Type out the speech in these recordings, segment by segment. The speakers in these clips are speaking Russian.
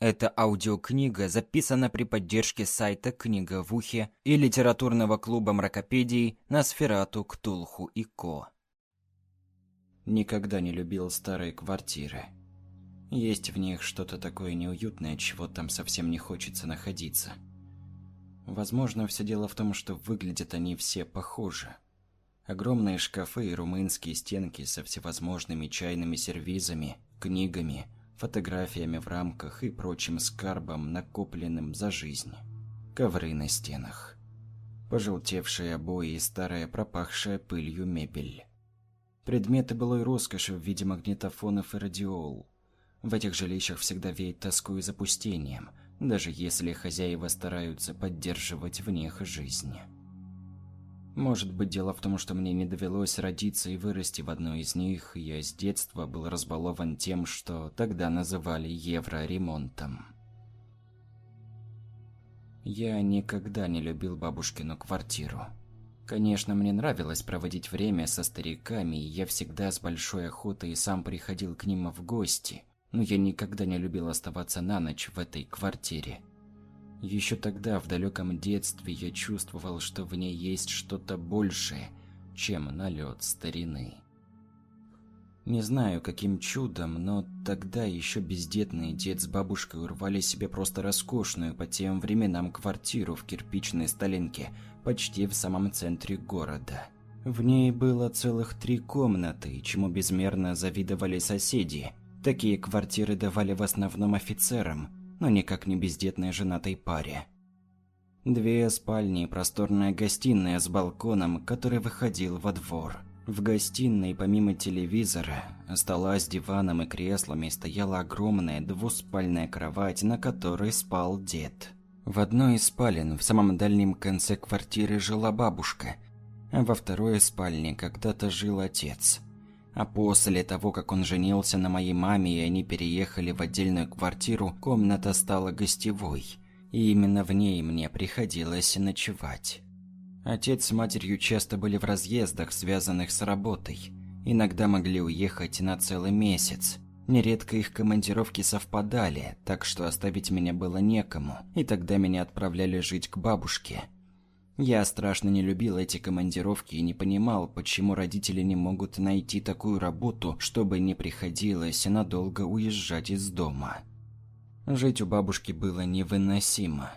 Эта аудиокнига записана при поддержке сайта «Книга в ухе» и литературного клуба мракопедий «Носферату, Ктулху и Ко». Никогда не любил старые квартиры. Есть в них что-то такое неуютное, чего там совсем не хочется находиться. Возможно, все дело в том, что выглядят они все похожи. Огромные шкафы и румынские стенки со всевозможными чайными сервизами, книгами – фотографиями в рамках и прочим скарбом, накопленным за жизнь. Ковры на стенах. Пожелтевшие обои и старая пропахшая пылью мебель. Предметы былой роскоши в виде магнитофонов и радиол. В этих жилищах всегда веет тоской и запустением, даже если хозяева стараются поддерживать в них жизнь. Может быть, дело в том, что мне не довелось родиться и вырасти в одной из них, и я с детства был разбалован тем, что тогда называли евроремонтом. Я никогда не любил бабушкину квартиру. Конечно, мне нравилось проводить время со стариками, и я всегда с большой охотой сам приходил к ним в гости, но я никогда не любил оставаться на ночь в этой квартире. Еще тогда, в далеком детстве, я чувствовал, что в ней есть что-то большее, чем налет старины. Не знаю, каким чудом, но тогда еще бездетный дед с бабушкой урвали себе просто роскошную по тем временам квартиру в кирпичной сталинке, почти в самом центре города. В ней было целых три комнаты, чему безмерно завидовали соседи. Такие квартиры давали в основном офицерам, но никак не бездетной женатой паре. Две спальни и просторная гостиная с балконом, который выходил во двор. В гостиной, помимо телевизора, стола с диваном и креслами, стояла огромная двуспальная кровать, на которой спал дед. В одной из спален в самом дальнем конце квартиры жила бабушка, а во второй спальне когда-то жил отец – а после того, как он женился на моей маме и они переехали в отдельную квартиру, комната стала гостевой. И именно в ней мне приходилось ночевать. Отец с матерью часто были в разъездах, связанных с работой. Иногда могли уехать на целый месяц. Нередко их командировки совпадали, так что оставить меня было некому, и тогда меня отправляли жить к бабушке – я страшно не любил эти командировки и не понимал, почему родители не могут найти такую работу, чтобы не приходилось надолго уезжать из дома. Жить у бабушки было невыносимо.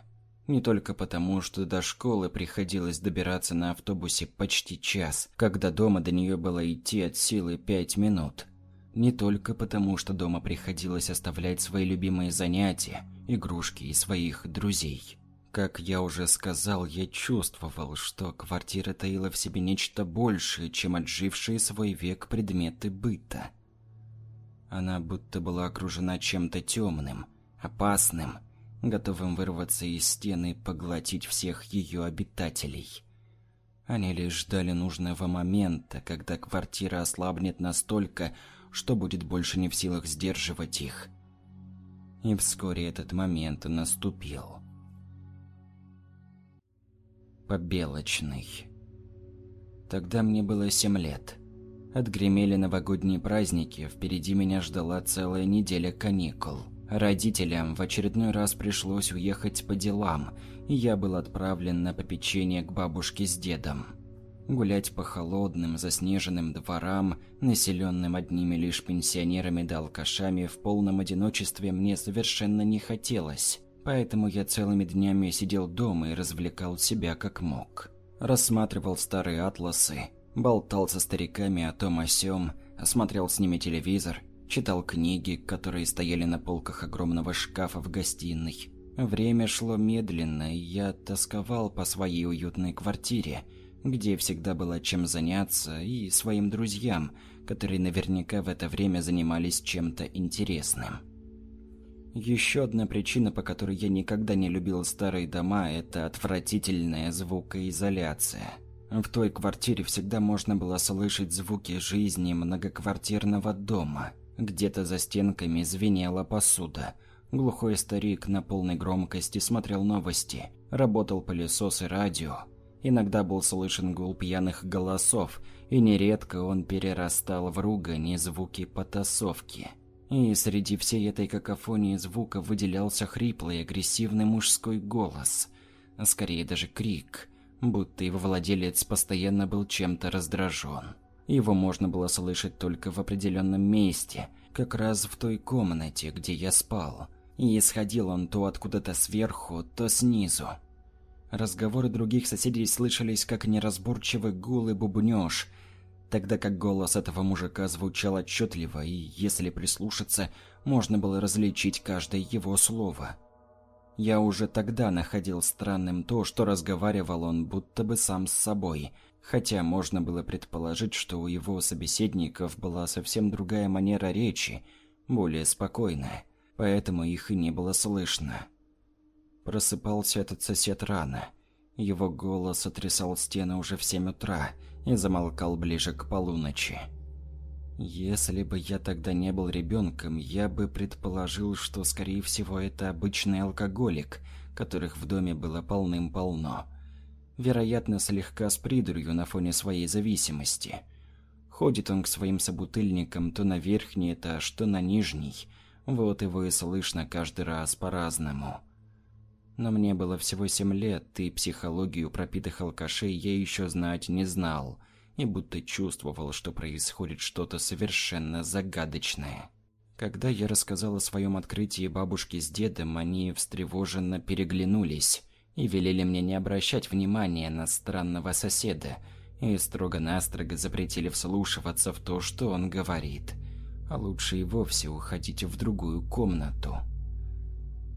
Не только потому, что до школы приходилось добираться на автобусе почти час, когда дома до нее было идти от силы пять минут. Не только потому, что дома приходилось оставлять свои любимые занятия, игрушки и своих друзей. Как я уже сказал, я чувствовал, что квартира таила в себе нечто большее, чем отжившие свой век предметы быта. Она будто была окружена чем-то темным, опасным, готовым вырваться из стены и поглотить всех ее обитателей. Они лишь ждали нужного момента, когда квартира ослабнет настолько, что будет больше не в силах сдерживать их. И вскоре этот момент наступил. Побелочный. Тогда мне было семь лет. Отгремели новогодние праздники, впереди меня ждала целая неделя каникул. Родителям в очередной раз пришлось уехать по делам, и я был отправлен на попечение к бабушке с дедом. Гулять по холодным, заснеженным дворам, населенным одними лишь пенсионерами да алкашами, в полном одиночестве мне совершенно не хотелось. Поэтому я целыми днями сидел дома и развлекал себя как мог. Рассматривал старые атласы, болтал со стариками о том о сём, осмотрел с ними телевизор, читал книги, которые стояли на полках огромного шкафа в гостиной. Время шло медленно, и я тосковал по своей уютной квартире, где всегда было чем заняться, и своим друзьям, которые наверняка в это время занимались чем-то интересным. Еще одна причина, по которой я никогда не любил старые дома, это отвратительная звукоизоляция. В той квартире всегда можно было слышать звуки жизни многоквартирного дома. Где-то за стенками звенела посуда. Глухой старик на полной громкости смотрел новости. Работал пылесос и радио. Иногда был слышен гул пьяных голосов, и нередко он перерастал в ругань и звуки потасовки. И среди всей этой какофонии звука выделялся хриплый агрессивный мужской голос, а скорее даже крик, будто его владелец постоянно был чем-то раздражен. Его можно было слышать только в определенном месте, как раз в той комнате, где я спал. И исходил он то откуда-то сверху, то снизу. Разговоры других соседей слышались как неразборчивый гул и бубнёж, тогда как голос этого мужика звучал отчетливо, и, если прислушаться, можно было различить каждое его слово. Я уже тогда находил странным то, что разговаривал он будто бы сам с собой – Хотя можно было предположить, что у его собеседников была совсем другая манера речи, более спокойная, поэтому их и не было слышно. Просыпался этот сосед рано. Его голос сотрясал стены уже в семь утра и замолкал ближе к полуночи. Если бы я тогда не был ребенком, я бы предположил, что, скорее всего, это обычный алкоголик, которых в доме было полным-полно вероятно, слегка с придурью на фоне своей зависимости. Ходит он к своим собутыльникам то на верхний этаж, то на нижний. Вот его и слышно каждый раз по-разному. Но мне было всего семь лет, и психологию пропитых алкашей я еще знать не знал, и будто чувствовал, что происходит что-то совершенно загадочное. Когда я рассказал о своем открытии бабушке с дедом, они встревоженно переглянулись и велели мне не обращать внимания на странного соседа, и строго-настрого запретили вслушиваться в то, что он говорит, а лучше и вовсе уходить в другую комнату.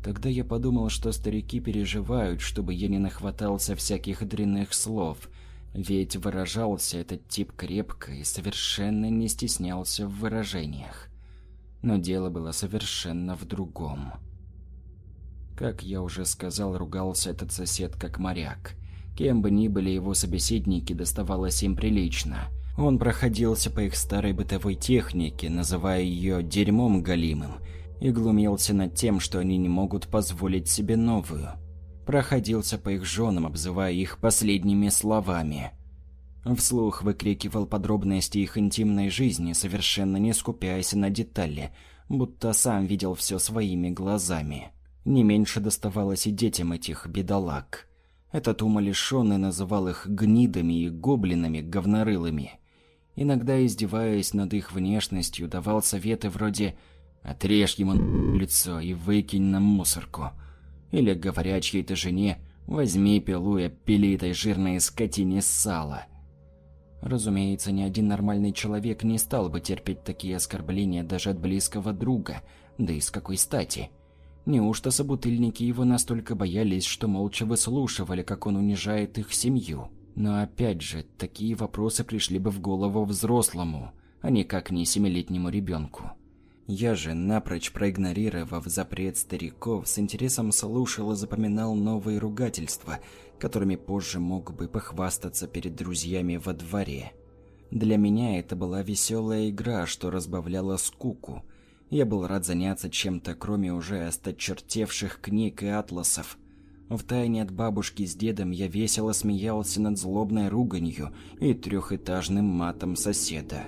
Тогда я подумал, что старики переживают, чтобы я не нахватался всяких дрянных слов, ведь выражался этот тип крепко и совершенно не стеснялся в выражениях. Но дело было совершенно в другом. Как я уже сказал, ругался этот сосед как моряк. Кем бы ни были его собеседники, доставалось им прилично. Он проходился по их старой бытовой технике, называя ее «дерьмом галимым», и глумился над тем, что они не могут позволить себе новую. Проходился по их женам, обзывая их последними словами. Вслух выкрикивал подробности их интимной жизни, совершенно не скупясь на детали, будто сам видел все своими глазами. Не меньше доставалось и детям этих бедолаг. Этот умалишенный называл их гнидами и гоблинами говнорылыми. Иногда, издеваясь над их внешностью, давал советы вроде «отрежь ему лицо и выкинь на мусорку». Или, говоря чьей-то жене, «возьми пилу и опили этой жирной скотине сало». Разумеется, ни один нормальный человек не стал бы терпеть такие оскорбления даже от близкого друга, да и с какой стати – Неужто собутыльники его настолько боялись, что молча выслушивали, как он унижает их семью? Но опять же, такие вопросы пришли бы в голову взрослому, а никак не семилетнему ребенку. Я же, напрочь проигнорировав запрет стариков, с интересом слушал и запоминал новые ругательства, которыми позже мог бы похвастаться перед друзьями во дворе. Для меня это была веселая игра, что разбавляла скуку – я был рад заняться чем-то, кроме уже осточертевших книг и атласов. Втайне от бабушки с дедом я весело смеялся над злобной руганью и трехэтажным матом соседа.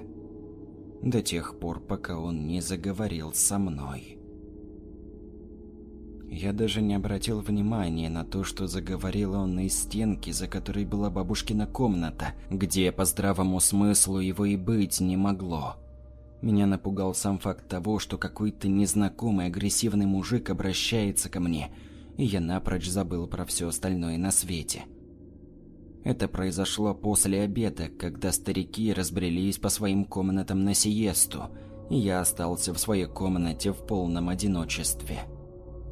До тех пор, пока он не заговорил со мной. Я даже не обратил внимания на то, что заговорил он из стенки, за которой была бабушкина комната, где по здравому смыслу его и быть не могло. Меня напугал сам факт того, что какой-то незнакомый агрессивный мужик обращается ко мне, и я напрочь забыл про все остальное на свете. Это произошло после обеда, когда старики разбрелись по своим комнатам на сиесту, и я остался в своей комнате в полном одиночестве.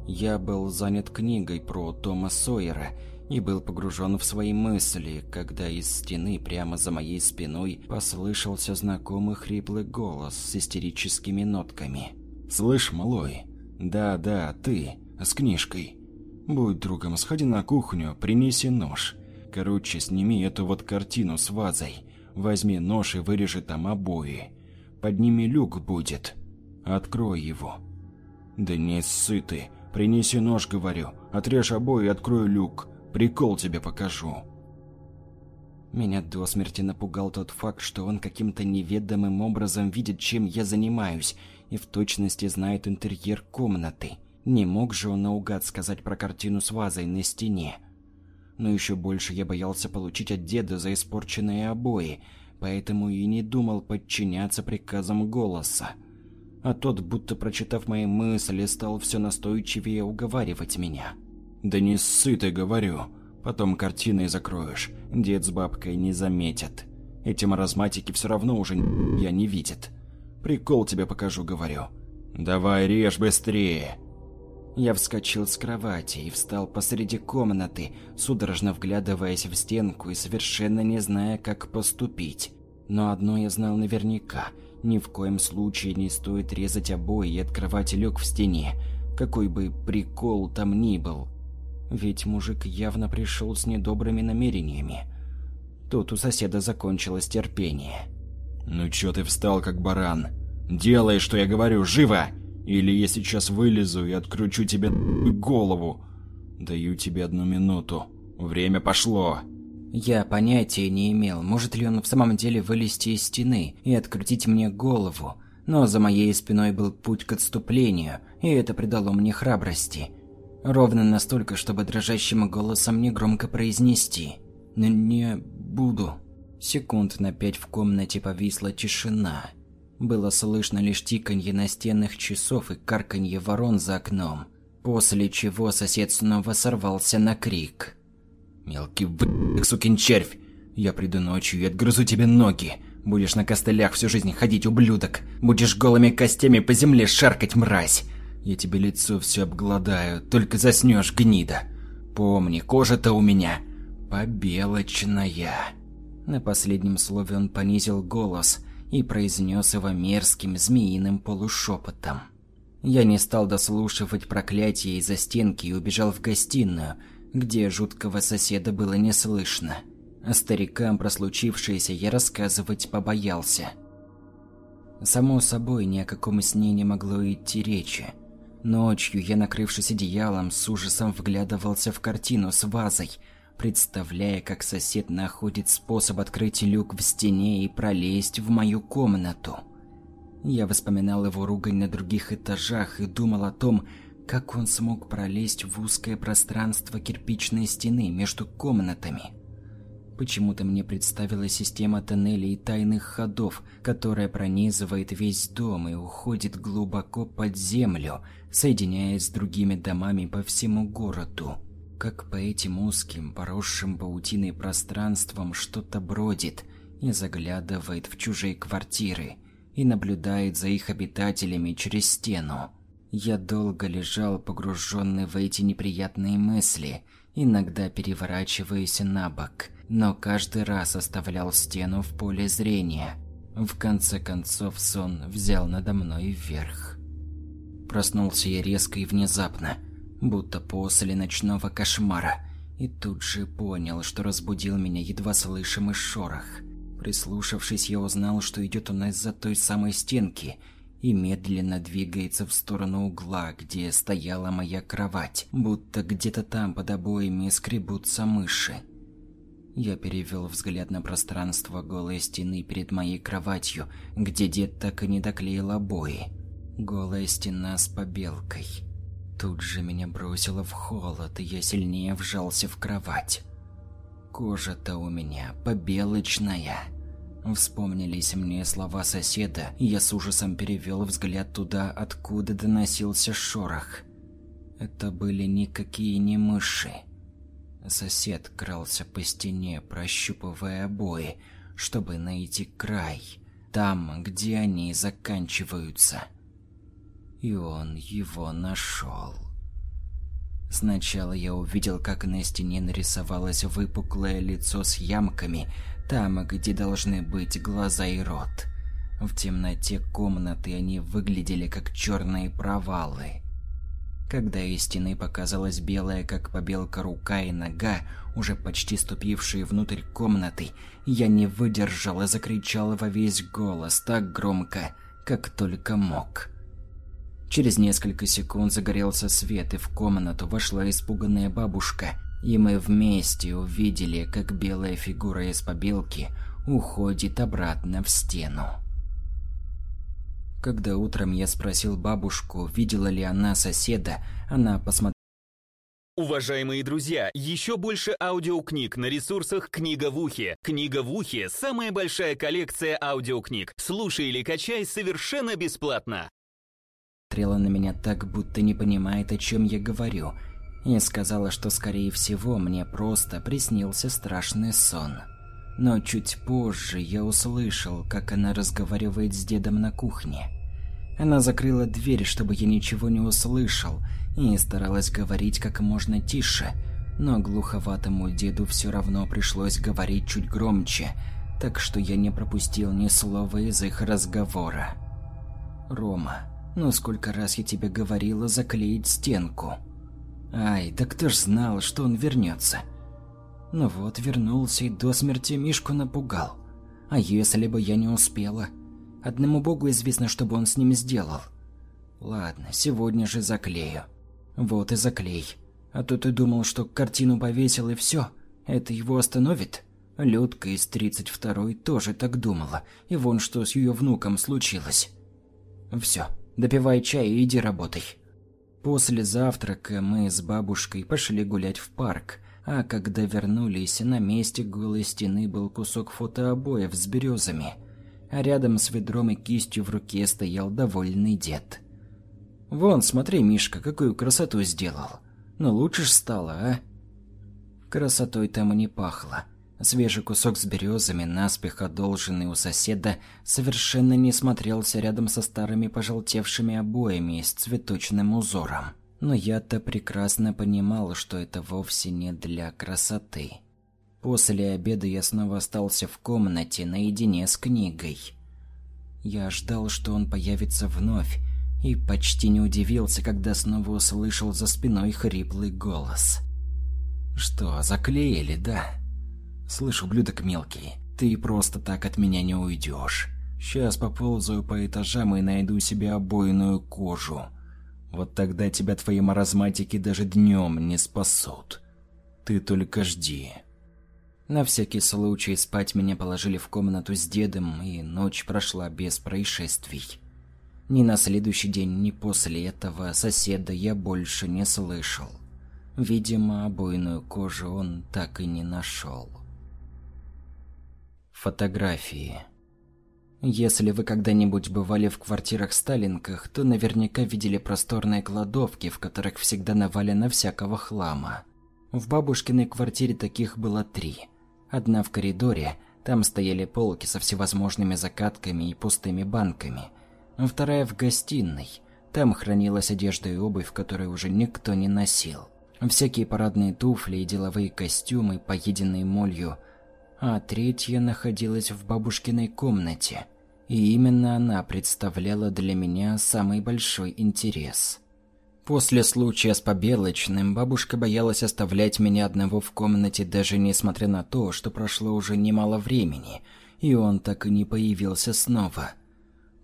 Я был занят книгой про Тома Сойера и был погружен в свои мысли, когда из стены прямо за моей спиной послышался знакомый хриплый голос с истерическими нотками. «Слышь, малой, да-да, ты, с книжкой. Будь другом, сходи на кухню, принеси нож. Короче, сними эту вот картину с вазой. Возьми нож и вырежи там обои. Под ними люк будет. Открой его». «Да не ссы ты, принеси нож, говорю, отрежь обои и открой люк». Прикол тебе покажу». Меня до смерти напугал тот факт, что он каким-то неведомым образом видит, чем я занимаюсь, и в точности знает интерьер комнаты. Не мог же он наугад сказать про картину с вазой на стене. Но еще больше я боялся получить от деда за испорченные обои, поэтому и не думал подчиняться приказам голоса. А тот, будто прочитав мои мысли, стал все настойчивее уговаривать меня. «Да не ссы ты, говорю. Потом картиной закроешь. Дед с бабкой не заметят. Эти маразматики все равно уже я не видят. Прикол тебе покажу, говорю. Давай, режь быстрее!» Я вскочил с кровати и встал посреди комнаты, судорожно вглядываясь в стенку и совершенно не зная, как поступить. Но одно я знал наверняка – ни в коем случае не стоит резать обои и открывать люк в стене, какой бы прикол там ни был. Ведь мужик явно пришел с недобрыми намерениями. Тут у соседа закончилось терпение. «Ну чё ты встал, как баран? Делай, что я говорю, живо! Или я сейчас вылезу и откручу тебе голову. Даю тебе одну минуту. Время пошло!» Я понятия не имел, может ли он в самом деле вылезти из стены и открутить мне голову, но за моей спиной был путь к отступлению, и это придало мне храбрости. Ровно настолько, чтобы дрожащим голосом негромко произнести «Не буду». Секунд на пять в комнате повисла тишина. Было слышно лишь тиканье настенных часов и карканье ворон за окном, после чего сосед снова сорвался на крик. «Мелкий вы... сукин червь! Я приду ночью и отгрызу тебе ноги! Будешь на костылях всю жизнь ходить, ублюдок! Будешь голыми костями по земле шаркать, мразь! Я тебе лицо все обгладаю, только заснешь, гнида! Помни, кожа-то у меня побелочная!» На последнем слове он понизил голос и произнес его мерзким змеиным полушепотом. Я не стал дослушивать проклятие из-за стенки и убежал в гостиную, где жуткого соседа было не слышно. А старикам про случившееся я рассказывать побоялся. Само собой, ни о каком сне не могло идти речи. Ночью я, накрывшись одеялом, с ужасом вглядывался в картину с вазой, представляя, как сосед находит способ открыть люк в стене и пролезть в мою комнату. Я вспоминал его ругань на других этажах и думал о том, как он смог пролезть в узкое пространство кирпичной стены между комнатами? Почему-то мне представилась система тоннелей и тайных ходов, которая пронизывает весь дом и уходит глубоко под землю, соединяясь с другими домами по всему городу. Как по этим узким, поросшим паутиной пространствам что-то бродит и заглядывает в чужие квартиры и наблюдает за их обитателями через стену. Я долго лежал, погруженный в эти неприятные мысли, иногда переворачиваясь на бок, но каждый раз оставлял стену в поле зрения. В конце концов сон взял надо мной вверх. Проснулся я резко и внезапно, будто после ночного кошмара, и тут же понял, что разбудил меня едва слышимый шорох. Прислушавшись, я узнал, что идет он из-за той самой стенки – и медленно двигается в сторону угла, где стояла моя кровать, будто где-то там под обоями скребутся мыши. Я перевел взгляд на пространство голой стены перед моей кроватью, где дед так и не доклеил обои. Голая стена с побелкой. Тут же меня бросило в холод, и я сильнее вжался в кровать. Кожа-то у меня побелочная. Вспомнились мне слова соседа, и я с ужасом перевел взгляд туда, откуда доносился шорох. Это были никакие не мыши. Сосед крался по стене, прощупывая обои, чтобы найти край, там, где они заканчиваются. И он его нашел. Сначала я увидел, как на стене нарисовалось выпуклое лицо с ямками, там, где должны быть глаза и рот. В темноте комнаты они выглядели как черные провалы. Когда из стены показалась белая, как побелка, рука и нога, уже почти ступившие внутрь комнаты, я не выдержал и закричал во весь голос так громко, как только мог. Через несколько секунд загорелся свет, и в комнату вошла испуганная бабушка и мы вместе увидели, как белая фигура из побелки уходит обратно в стену. Когда утром я спросил бабушку, видела ли она соседа, она посмотрела Уважаемые друзья, еще больше аудиокниг на ресурсах «Книга в ухе». «Книга в ухе» — самая большая коллекция аудиокниг. Слушай или качай совершенно бесплатно. Смотрела на меня так, будто не понимает, о чем я говорю, и сказала, что, скорее всего, мне просто приснился страшный сон. Но чуть позже я услышал, как она разговаривает с дедом на кухне. Она закрыла дверь, чтобы я ничего не услышал, и старалась говорить как можно тише, но глуховатому деду все равно пришлось говорить чуть громче, так что я не пропустил ни слова из их разговора. «Рома, ну сколько раз я тебе говорила заклеить стенку?» «Ай, да кто ж знал, что он вернется?» Ну вот, вернулся и до смерти Мишку напугал. А если бы я не успела? Одному богу известно, что бы он с ним сделал. Ладно, сегодня же заклею. Вот и заклей. А то ты думал, что картину повесил и все. Это его остановит? Людка из 32-й тоже так думала. И вон что с ее внуком случилось. Все, допивай чай и иди работай. После завтрака мы с бабушкой пошли гулять в парк. А когда вернулись, на месте голой стены был кусок фотообоев с березами. А рядом с ведром и кистью в руке стоял довольный дед. Вон, смотри, Мишка, какую красоту сделал. Ну лучше ж стало, а? Красотой там и не пахло. Свежий кусок с березами, наспех одолженный у соседа, совершенно не смотрелся рядом со старыми пожелтевшими обоями с цветочным узором. Но я-то прекрасно понимал, что это вовсе не для красоты. После обеда я снова остался в комнате наедине с книгой. Я ждал, что он появится вновь, и почти не удивился, когда снова услышал за спиной хриплый голос. «Что, заклеили, да?» «Слышь, ублюдок мелкий, ты просто так от меня не уйдешь. Сейчас поползаю по этажам и найду себе обойную кожу. Вот тогда тебя твои маразматики даже днем не спасут. Ты только жди». На всякий случай спать меня положили в комнату с дедом, и ночь прошла без происшествий. Ни на следующий день, ни после этого соседа я больше не слышал. Видимо, обойную кожу он так и не нашел. Фотографии. Если вы когда-нибудь бывали в квартирах Сталинках, то наверняка видели просторные кладовки, в которых всегда навалено всякого хлама. В бабушкиной квартире таких было три. Одна в коридоре, там стояли полки со всевозможными закатками и пустыми банками – вторая в гостиной. Там хранилась одежда и обувь, которую уже никто не носил. Всякие парадные туфли и деловые костюмы, поеденные молью. А третья находилась в бабушкиной комнате. И именно она представляла для меня самый большой интерес. После случая с Побелочным бабушка боялась оставлять меня одного в комнате, даже несмотря на то, что прошло уже немало времени, и он так и не появился снова –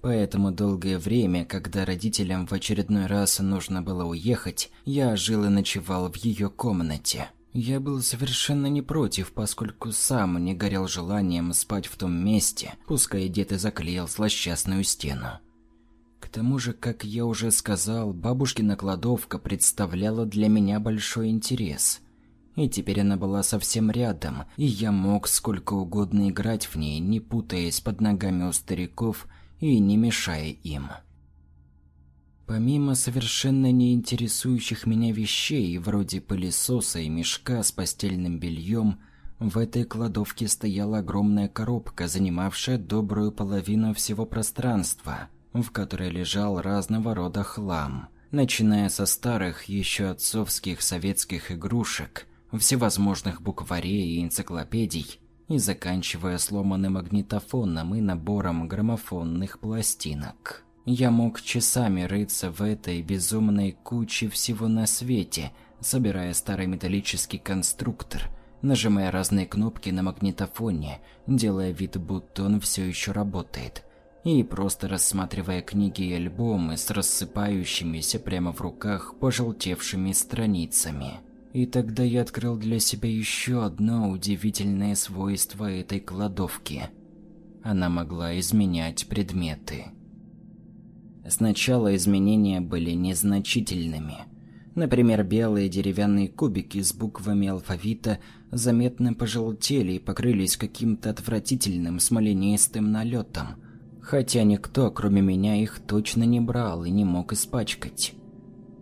Поэтому долгое время, когда родителям в очередной раз нужно было уехать, я жил и ночевал в ее комнате. Я был совершенно не против, поскольку сам не горел желанием спать в том месте, пускай дед и заклеил злосчастную стену. К тому же, как я уже сказал, бабушкина кладовка представляла для меня большой интерес. И теперь она была совсем рядом, и я мог сколько угодно играть в ней, не путаясь под ногами у стариков – и не мешая им. Помимо совершенно не интересующих меня вещей, вроде пылесоса и мешка с постельным бельем, в этой кладовке стояла огромная коробка, занимавшая добрую половину всего пространства, в которой лежал разного рода хлам, начиная со старых, еще отцовских советских игрушек, всевозможных букварей и энциклопедий, и заканчивая сломанным магнитофоном и набором граммофонных пластинок. Я мог часами рыться в этой безумной куче всего на свете, собирая старый металлический конструктор, нажимая разные кнопки на магнитофоне, делая вид, будто он все еще работает, и просто рассматривая книги и альбомы с рассыпающимися прямо в руках пожелтевшими страницами. И тогда я открыл для себя еще одно удивительное свойство этой кладовки. Она могла изменять предметы. Сначала изменения были незначительными. Например, белые деревянные кубики с буквами алфавита заметно пожелтели и покрылись каким-то отвратительным смоленистым налетом, хотя никто, кроме меня, их точно не брал и не мог испачкать.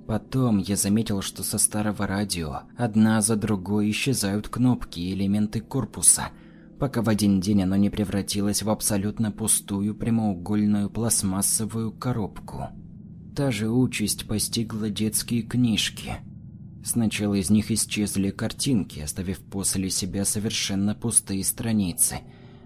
Потом я заметил, что со старого радио одна за другой исчезают кнопки и элементы корпуса, пока в один день оно не превратилось в абсолютно пустую прямоугольную пластмассовую коробку. Та же участь постигла детские книжки. Сначала из них исчезли картинки, оставив после себя совершенно пустые страницы.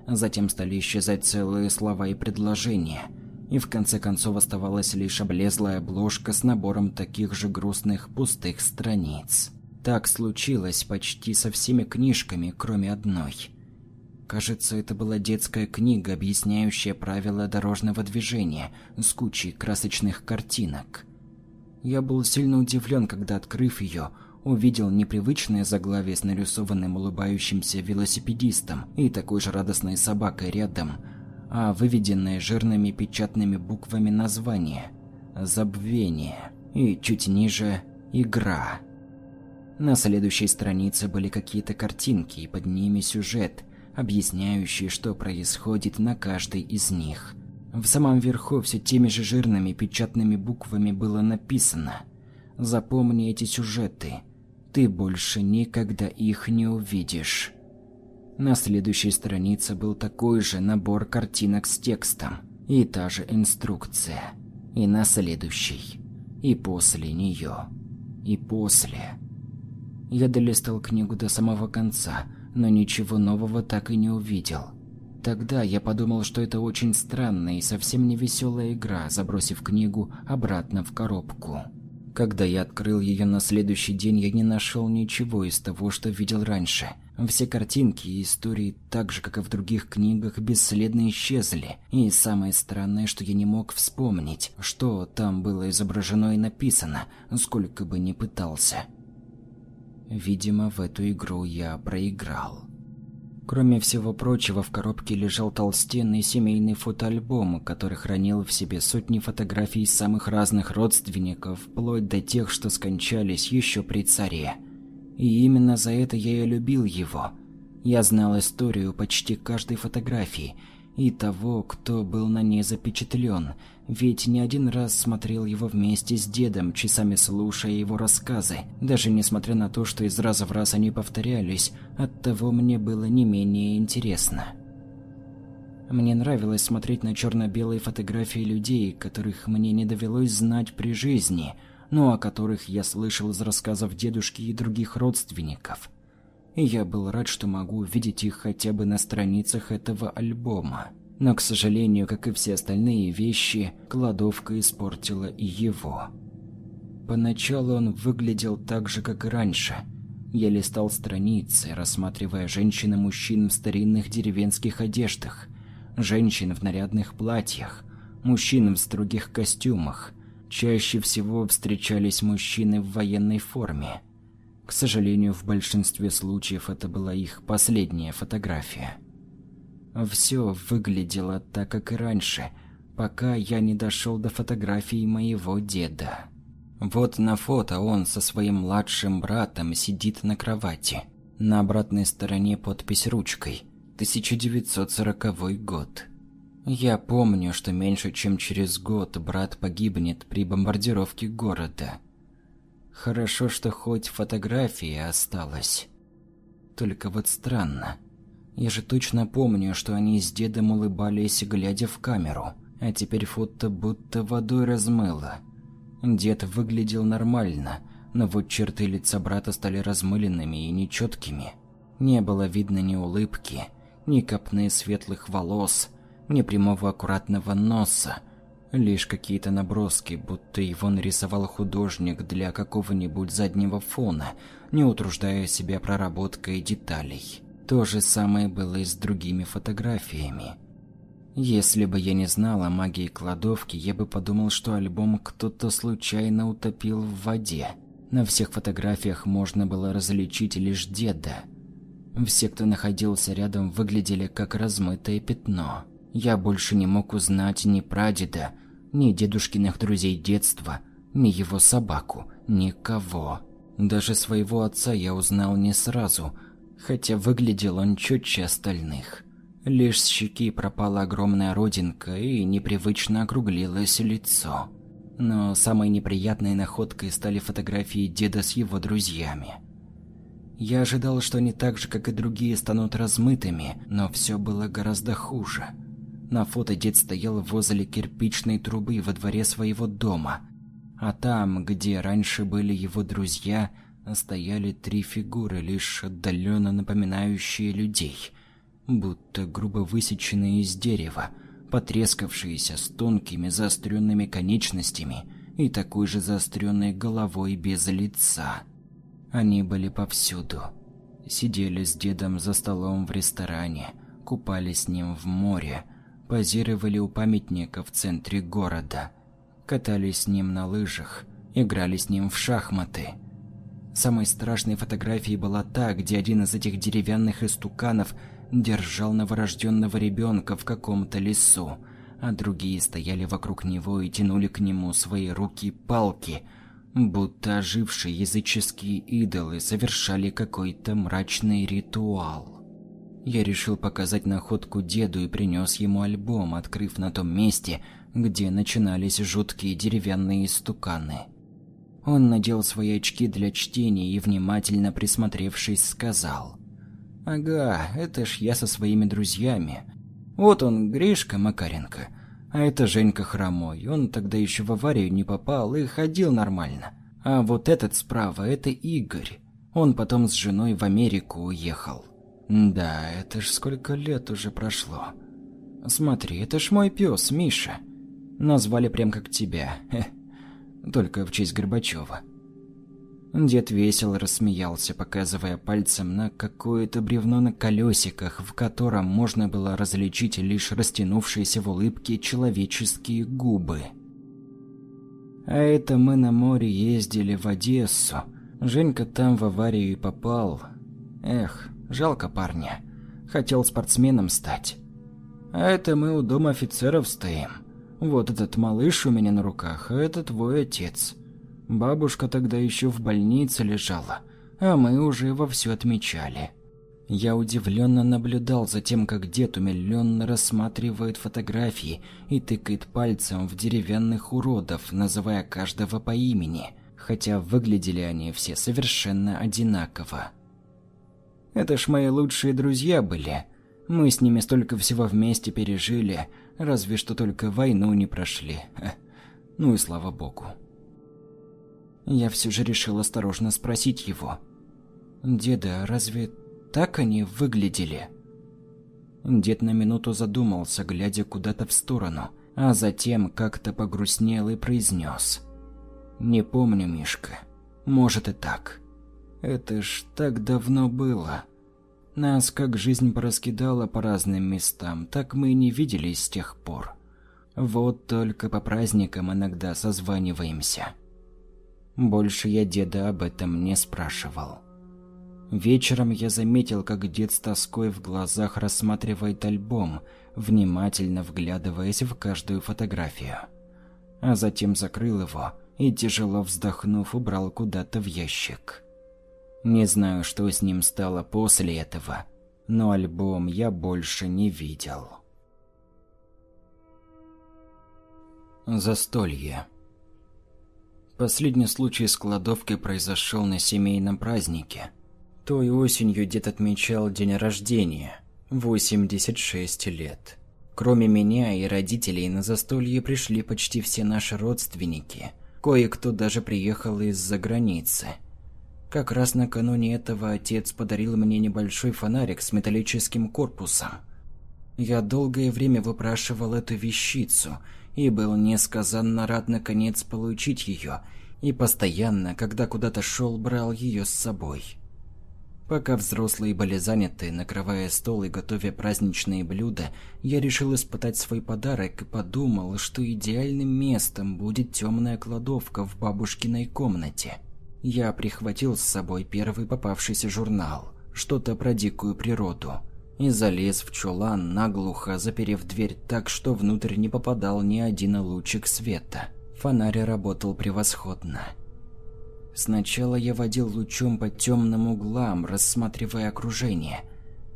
Затем стали исчезать целые слова и предложения – и в конце концов оставалась лишь облезлая обложка с набором таких же грустных пустых страниц. Так случилось почти со всеми книжками, кроме одной. Кажется, это была детская книга, объясняющая правила дорожного движения с кучей красочных картинок. Я был сильно удивлен, когда, открыв ее, увидел непривычное заглавие с нарисованным улыбающимся велосипедистом и такой же радостной собакой рядом – а выведенное жирными печатными буквами название «Забвение» и чуть ниже «Игра». На следующей странице были какие-то картинки и под ними сюжет, объясняющий, что происходит на каждой из них. В самом верху все теми же жирными печатными буквами было написано «Запомни эти сюжеты, ты больше никогда их не увидишь». На следующей странице был такой же набор картинок с текстом и та же инструкция. И на следующей. И после нее. И после. Я долистал книгу до самого конца, но ничего нового так и не увидел. Тогда я подумал, что это очень странная и совсем не веселая игра, забросив книгу обратно в коробку. Когда я открыл ее на следующий день, я не нашел ничего из того, что видел раньше – все картинки и истории, так же, как и в других книгах, бесследно исчезли. И самое странное, что я не мог вспомнить, что там было изображено и написано, сколько бы ни пытался. Видимо, в эту игру я проиграл. Кроме всего прочего, в коробке лежал толстенный семейный фотоальбом, который хранил в себе сотни фотографий самых разных родственников, вплоть до тех, что скончались еще при царе. И именно за это я и любил его. Я знал историю почти каждой фотографии и того, кто был на ней запечатлен, ведь не один раз смотрел его вместе с дедом, часами слушая его рассказы, даже несмотря на то, что из раза в раз они повторялись, оттого мне было не менее интересно. Мне нравилось смотреть на черно-белые фотографии людей, которых мне не довелось знать при жизни – но о которых я слышал из рассказов дедушки и других родственников. И я был рад, что могу увидеть их хотя бы на страницах этого альбома. Но, к сожалению, как и все остальные вещи, кладовка испортила и его. Поначалу он выглядел так же, как и раньше. Я листал страницы, рассматривая женщин и мужчин в старинных деревенских одеждах, женщин в нарядных платьях, мужчин в строгих костюмах – Чаще всего встречались мужчины в военной форме. К сожалению, в большинстве случаев это была их последняя фотография. Все выглядело так, как и раньше, пока я не дошел до фотографии моего деда. Вот на фото он со своим младшим братом сидит на кровати. На обратной стороне подпись ручкой. 1940 год. Я помню, что меньше чем через год брат погибнет при бомбардировке города. Хорошо, что хоть фотография осталась. Только вот странно. Я же точно помню, что они с дедом улыбались, глядя в камеру, а теперь фото будто водой размыло. Дед выглядел нормально, но вот черты лица брата стали размыленными и нечеткими. Не было видно ни улыбки, ни копны светлых волос, ни прямого аккуратного носа, лишь какие-то наброски, будто его нарисовал художник для какого-нибудь заднего фона, не утруждая себя проработкой деталей. То же самое было и с другими фотографиями. Если бы я не знал о магии кладовки, я бы подумал, что альбом кто-то случайно утопил в воде. На всех фотографиях можно было различить лишь деда. Все, кто находился рядом, выглядели как размытое пятно. Я больше не мог узнать ни прадеда, Ни дедушкиных друзей детства, ни его собаку, никого. Даже своего отца я узнал не сразу, хотя выглядел он четче остальных. Лишь с щеки пропала огромная родинка и непривычно округлилось лицо. Но самой неприятной находкой стали фотографии деда с его друзьями. Я ожидал, что они так же, как и другие, станут размытыми, но все было гораздо хуже. На фото дед стоял возле кирпичной трубы во дворе своего дома, а там, где раньше были его друзья, стояли три фигуры, лишь отдаленно напоминающие людей, будто грубо высеченные из дерева, потрескавшиеся с тонкими заостренными конечностями и такой же заостренной головой без лица. Они были повсюду. Сидели с дедом за столом в ресторане, купались с ним в море, позировали у памятника в центре города, катались с ним на лыжах, играли с ним в шахматы. Самой страшной фотографией была та, где один из этих деревянных истуканов держал новорожденного ребенка в каком-то лесу, а другие стояли вокруг него и тянули к нему свои руки-палки – будто ожившие языческие идолы совершали какой-то мрачный ритуал. Я решил показать находку деду и принес ему альбом, открыв на том месте, где начинались жуткие деревянные стуканы. Он надел свои очки для чтения и, внимательно присмотревшись, сказал. «Ага, это ж я со своими друзьями. Вот он, Гришка Макаренко. А это Женька Хромой. Он тогда еще в аварию не попал и ходил нормально. А вот этот справа – это Игорь. Он потом с женой в Америку уехал. Да, это ж сколько лет уже прошло. Смотри, это ж мой пес, Миша. Назвали прям как тебя. Хе. Только в честь Горбачева. Дед весело рассмеялся, показывая пальцем на какое-то бревно на колесиках, в котором можно было различить лишь растянувшиеся в улыбке человеческие губы. А это мы на море ездили в Одессу. Женька там в аварию и попал. Эх, жалко парня. Хотел спортсменом стать. А это мы у дома офицеров стоим. Вот этот малыш у меня на руках, а это твой отец. Бабушка тогда еще в больнице лежала, а мы уже вовсю отмечали. Я удивленно наблюдал за тем, как дед умиленно рассматривает фотографии и тыкает пальцем в деревянных уродов, называя каждого по имени, хотя выглядели они все совершенно одинаково. Это ж мои лучшие друзья были. Мы с ними столько всего вместе пережили, разве что только войну не прошли. Ну и слава богу. Я все же решил осторожно спросить его. «Деда, разве так они выглядели?» Дед на минуту задумался, глядя куда-то в сторону, а затем как-то погрустнел и произнес. «Не помню, Мишка. Может и так. Это ж так давно было. Нас как жизнь пораскидала по разным местам, так мы и не виделись с тех пор. Вот только по праздникам иногда созваниваемся». Больше я деда об этом не спрашивал. Вечером я заметил, как дед с тоской в глазах рассматривает альбом, внимательно вглядываясь в каждую фотографию. А затем закрыл его и, тяжело вздохнув, убрал куда-то в ящик. Не знаю, что с ним стало после этого, но альбом я больше не видел. Застолье. Последний случай с кладовкой произошел на семейном празднике. Той осенью дед отмечал день рождения – 86 лет. Кроме меня и родителей на застолье пришли почти все наши родственники. Кое-кто даже приехал из-за границы. Как раз накануне этого отец подарил мне небольшой фонарик с металлическим корпусом. Я долгое время выпрашивал эту вещицу – и был несказанно рад наконец получить ее, и постоянно, когда куда-то шел, брал ее с собой. Пока взрослые были заняты, накрывая стол и готовя праздничные блюда, я решил испытать свой подарок и подумал, что идеальным местом будет темная кладовка в бабушкиной комнате. Я прихватил с собой первый попавшийся журнал, что-то про дикую природу. и залез в чулан, наглухо заперев дверь так, что внутрь не попадал ни один лучик света. Фонарь работал превосходно. Сначала я водил лучом по темным углам, рассматривая окружение,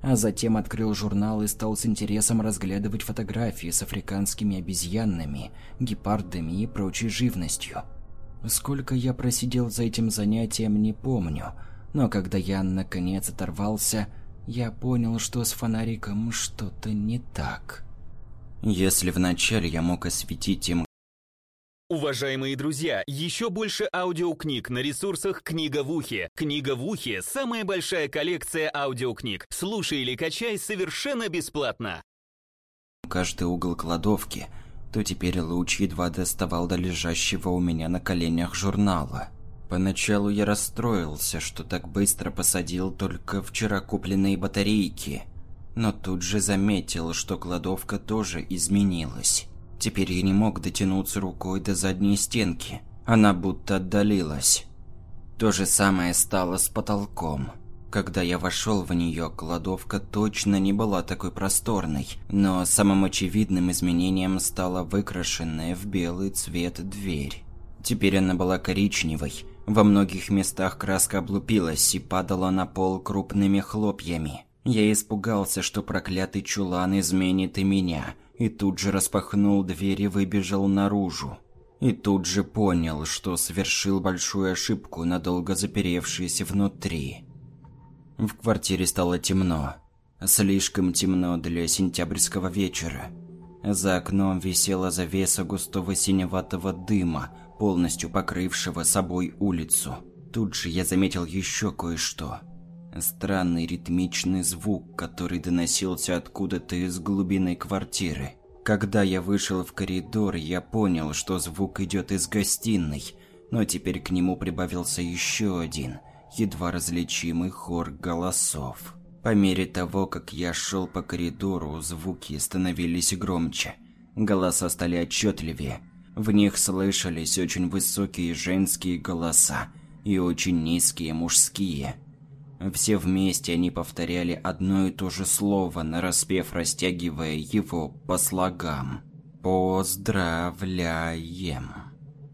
а затем открыл журнал и стал с интересом разглядывать фотографии с африканскими обезьянами, гепардами и прочей живностью. Сколько я просидел за этим занятием, не помню, но когда я наконец оторвался, я понял, что с фонариком что-то не так. Если вначале я мог осветить им Уважаемые друзья, еще больше аудиокниг на ресурсах «Книга в ухе». «Книга в ухе» — самая большая коллекция аудиокниг. Слушай или качай совершенно бесплатно. Каждый угол кладовки, то теперь луч едва доставал до лежащего у меня на коленях журнала. Поначалу я расстроился, что так быстро посадил только вчера купленные батарейки, но тут же заметил, что кладовка тоже изменилась. Теперь я не мог дотянуться рукой до задней стенки. Она будто отдалилась. То же самое стало с потолком. Когда я вошел в нее, кладовка точно не была такой просторной, но самым очевидным изменением стала выкрашенная в белый цвет дверь. Теперь она была коричневой, во многих местах краска облупилась и падала на пол крупными хлопьями. Я испугался, что проклятый чулан изменит и меня – и тут же распахнул дверь и выбежал наружу. И тут же понял, что совершил большую ошибку, надолго заперевшись внутри. В квартире стало темно. Слишком темно для сентябрьского вечера. За окном висела завеса густого синеватого дыма, полностью покрывшего собой улицу. Тут же я заметил еще кое-что. Странный ритмичный звук, который доносился откуда-то из глубины квартиры. Когда я вышел в коридор, я понял, что звук идет из гостиной, но теперь к нему прибавился еще один, едва различимый хор голосов. По мере того, как я шел по коридору, звуки становились громче. Голоса стали отчетливее. В них слышались очень высокие женские голоса и очень низкие мужские – все вместе они повторяли одно и то же слово, нараспев растягивая его по слогам. «Поздравляем».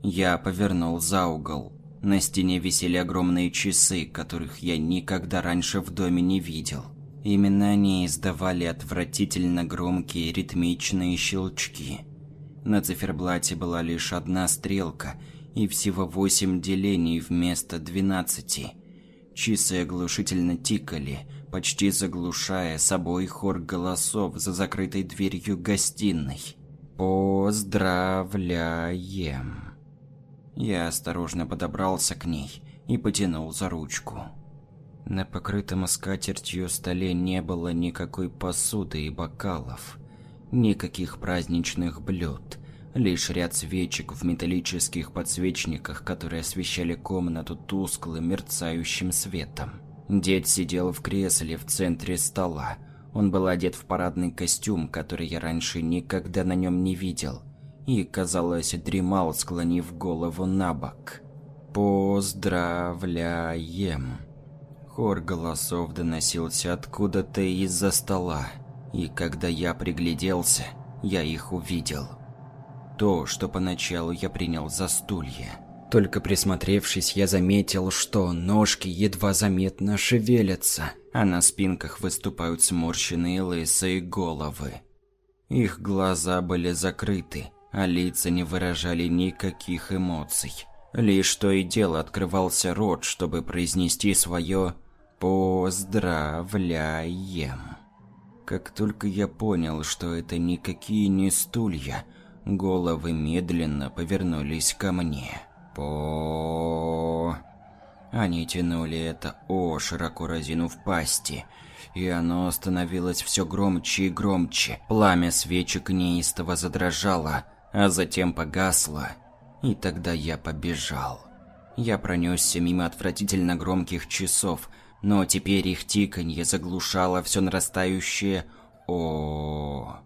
Я повернул за угол. На стене висели огромные часы, которых я никогда раньше в доме не видел. Именно они издавали отвратительно громкие ритмичные щелчки. На циферблате была лишь одна стрелка и всего восемь делений вместо двенадцати – Часы оглушительно тикали, почти заглушая собой хор голосов за закрытой дверью гостиной. «Поздравляем!» Я осторожно подобрался к ней и потянул за ручку. На покрытом скатертью столе не было никакой посуды и бокалов, никаких праздничных блюд, Лишь ряд свечек в металлических подсвечниках, которые освещали комнату тусклым мерцающим светом. Дед сидел в кресле в центре стола. Он был одет в парадный костюм, который я раньше никогда на нем не видел, и, казалось, дремал, склонив голову на бок. «Поздравляем!» Хор голосов доносился откуда-то из-за стола, и когда я пригляделся, я их увидел – то, что поначалу я принял за стулья. Только присмотревшись, я заметил, что ножки едва заметно шевелятся, а на спинках выступают сморщенные лысые головы. Их глаза были закрыты, а лица не выражали никаких эмоций. Лишь то и дело открывался рот, чтобы произнести свое «Поздравляем». Как только я понял, что это никакие не стулья, Головы медленно повернулись ко мне. По... Они тянули это «о», широко разинув пасти, и оно становилось все громче и громче. Пламя свечек неистово задрожало, а затем погасло, и тогда я побежал. Я пронесся мимо отвратительно громких часов, но теперь их тиканье заглушало все нарастающее «о».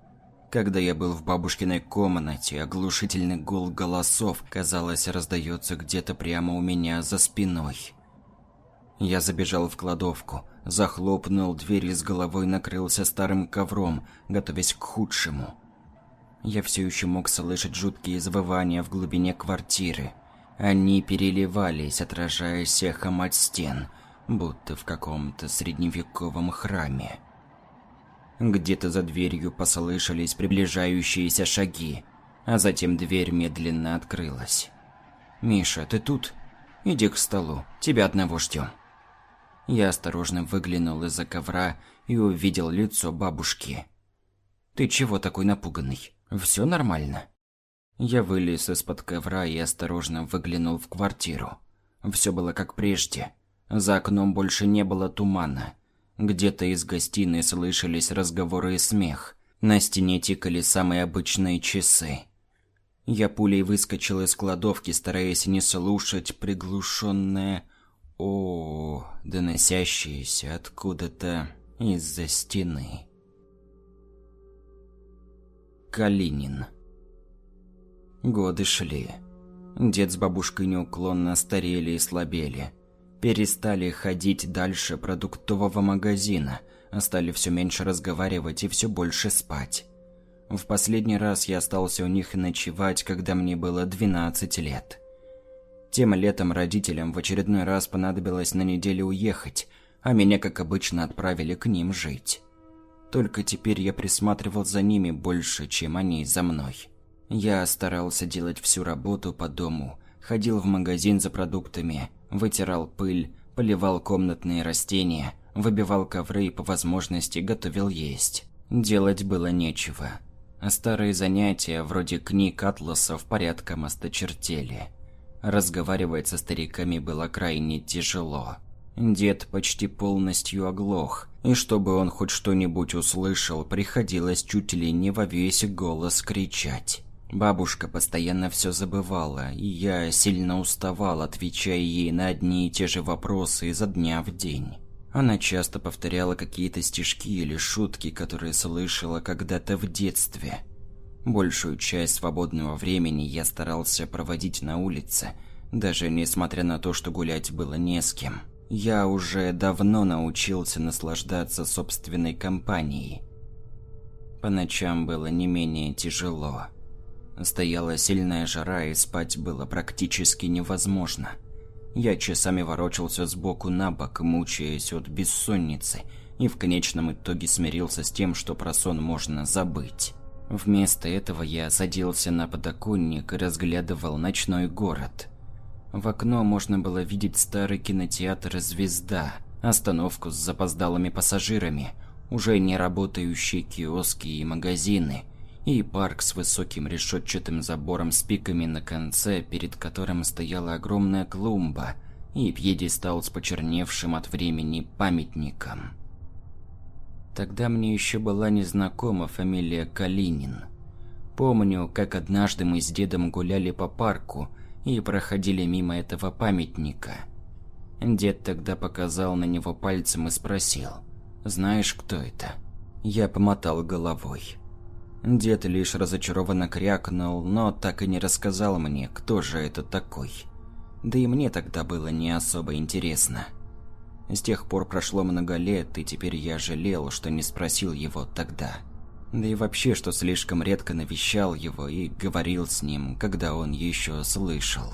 Когда я был в бабушкиной комнате, оглушительный гул голосов, казалось, раздается где-то прямо у меня за спиной. Я забежал в кладовку, захлопнул дверь и с головой накрылся старым ковром, готовясь к худшему. Я все еще мог слышать жуткие завывания в глубине квартиры. Они переливались, отражаясь эхом от стен, будто в каком-то средневековом храме. Где-то за дверью послышались приближающиеся шаги, а затем дверь медленно открылась. «Миша, ты тут? Иди к столу, тебя одного ждем». Я осторожно выглянул из-за ковра и увидел лицо бабушки. «Ты чего такой напуганный? Все нормально?» Я вылез из-под ковра и осторожно выглянул в квартиру. Все было как прежде. За окном больше не было тумана. Где-то из гостиной слышались разговоры и смех. На стене тикали самые обычные часы. Я пулей выскочил из кладовки, стараясь не слушать приглушенное о, доносящееся откуда-то из-за стены. Калинин. Годы шли. Дед с бабушкой неуклонно старели и слабели. Перестали ходить дальше продуктового магазина, а стали все меньше разговаривать и все больше спать. В последний раз я остался у них ночевать, когда мне было 12 лет. Тем летом родителям в очередной раз понадобилось на неделю уехать, а меня, как обычно, отправили к ним жить. Только теперь я присматривал за ними больше, чем они за мной. Я старался делать всю работу по дому, ходил в магазин за продуктами, вытирал пыль, поливал комнатные растения, выбивал ковры и по возможности готовил есть. Делать было нечего. Старые занятия, вроде книг атласов, порядком осточертели. Разговаривать со стариками было крайне тяжело. Дед почти полностью оглох, и чтобы он хоть что-нибудь услышал, приходилось чуть ли не во весь голос кричать. Бабушка постоянно все забывала, и я сильно уставал, отвечая ей на одни и те же вопросы изо дня в день. Она часто повторяла какие-то стишки или шутки, которые слышала когда-то в детстве – Большую часть свободного времени я старался проводить на улице, даже несмотря на то, что гулять было не с кем. Я уже давно научился наслаждаться собственной компанией. По ночам было не менее тяжело. Стояла сильная жара, и спать было практически невозможно. Я часами ворочался сбоку на бок, мучаясь от бессонницы, и в конечном итоге смирился с тем, что про сон можно забыть. Вместо этого я садился на подоконник и разглядывал ночной город. В окно можно было видеть старый кинотеатр «Звезда», остановку с запоздалыми пассажирами, уже не работающие киоски и магазины, и парк с высоким решетчатым забором с пиками на конце, перед которым стояла огромная клумба, и пьедестал с почерневшим от времени памятником. Тогда мне еще была незнакома фамилия Калинин. Помню, как однажды мы с дедом гуляли по парку и проходили мимо этого памятника. Дед тогда показал на него пальцем и спросил, «Знаешь, кто это?» Я помотал головой. Дед лишь разочарованно крякнул, но так и не рассказал мне, кто же это такой. Да и мне тогда было не особо интересно. С тех пор прошло много лет, и теперь я жалел, что не спросил его тогда. Да и вообще, что слишком редко навещал его и говорил с ним, когда он еще слышал.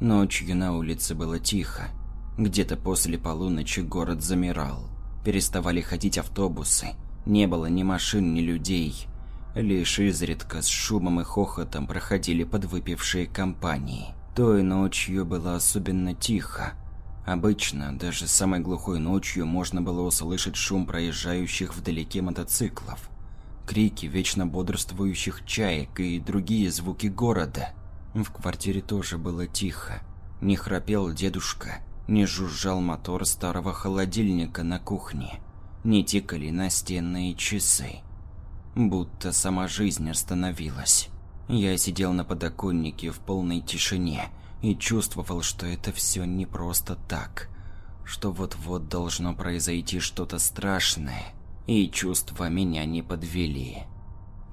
Ночью на улице было тихо. Где-то после полуночи город замирал. Переставали ходить автобусы. Не было ни машин, ни людей. Лишь изредка с шумом и хохотом проходили подвыпившие компании. Той ночью было особенно тихо. Обычно, даже самой глухой ночью можно было услышать шум проезжающих вдалеке мотоциклов, крики вечно бодрствующих чаек и другие звуки города. В квартире тоже было тихо. Не храпел дедушка, не жужжал мотор старого холодильника на кухне, не тикали настенные часы. Будто сама жизнь остановилась. Я сидел на подоконнике в полной тишине – и чувствовал, что это все не просто так, что вот-вот должно произойти что-то страшное, и чувства меня не подвели.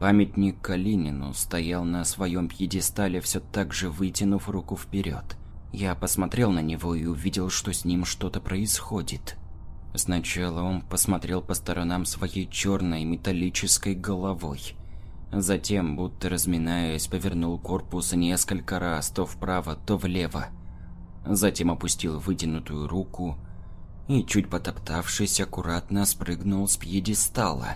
Памятник Калинину стоял на своем пьедестале все так же вытянув руку вперед. Я посмотрел на него и увидел, что с ним что-то происходит. Сначала он посмотрел по сторонам своей черной металлической головой. Затем, будто разминаясь, повернул корпус несколько раз то вправо, то влево. Затем опустил вытянутую руку и, чуть потоптавшись, аккуратно спрыгнул с пьедестала.